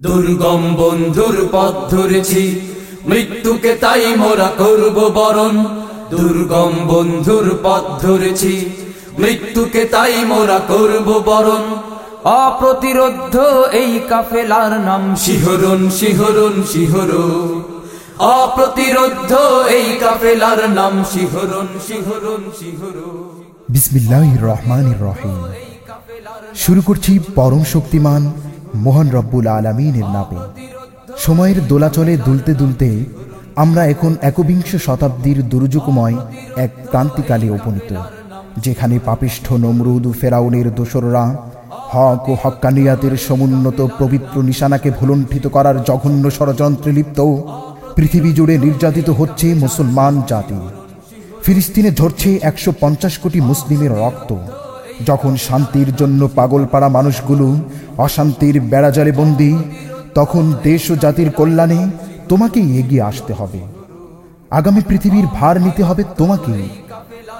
দুর্গম বন্ধুর পথ ধরেছি। মৃত্যুকে তাই মোরা করব বরণ। দুর্গম বন্ধুর পথ ধরেছি। মৃত্যুকে তাই মোরা করব বরণ। অপ্রতিরোধ এই কাফেলার নাম শিহরণ শিহরণ শিহরণ। অপ্রতিরোধ এই কাফেলার নাম শিহরণ শিহরণ শিহরণ। বিসমিল্লাহ রহমান রহিম। শুরু করছি পরম শক্তিমান মোহন রব্বুল আলমিনের নামে। সময়ের দোলাচলে দুলতে দুলতে আমরা এখন একবিংশ শতাব্দীর দুর্যোগময় এক ক্রান্তিকালে উপনীত, যেখানে পাপিষ্ঠ নমরুদ ফেরাউনের দোসররা হক ও হক্কানিয়াতের সমুন্নত পবিত্র নিশানাকে ভুলণ্ঠিত করার জঘন্য ষড়যন্ত্রে লিপ্ত, পৃথিবী জুড়ে নির্যাতিত হচ্ছে মুসলমান জাতি। ফিলিস্তিনে ঝরছে একশো পঞ্চাশ কোটি মুসলিমের রক্ত। যখন শান্তির জন্য পাগলপাড়া মানুষগুলো অশান্তির বেড়াজালে বন্দি, তখন দেশ ও জাতির কল্যাণে তোমাকেই এগিয়ে আসতে হবে। আগামী পৃথিবীর ভার নিতে হবে তোমাকেই।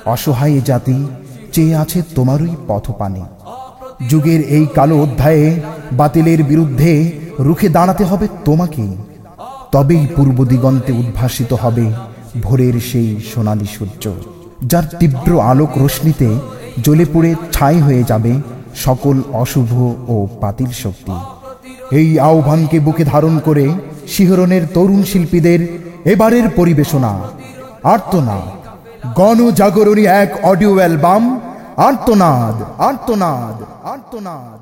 অসহায় জাতি চেয়ে আছে তোমারই পথপানে। যুগের এই কালো অধ্যায়ে বাতিলের বিরুদ্ধে রুখে দাঁড়াতে হবে তোমাকেই। তবেই পূর্ব দিগন্তে উদ্ভাসিত হবে ভোরের সেই সোনালী সূর্য, যার তীব্র আলোক রশ্মিতে জ্বলে পড়ে ছাই হয়ে যাবে সকল অশুভ ও পাতিল শক্তি। এই আহ্বানকে বুকে ধারণ করে শিহরণের তরুণ শিল্পীদের এবারের পরিবেশনা, আর্তনাদ। গণজাগরণী এক অডিও অ্যালবাম, আর্তনাদ আর্তনাদ আর্তনাদ।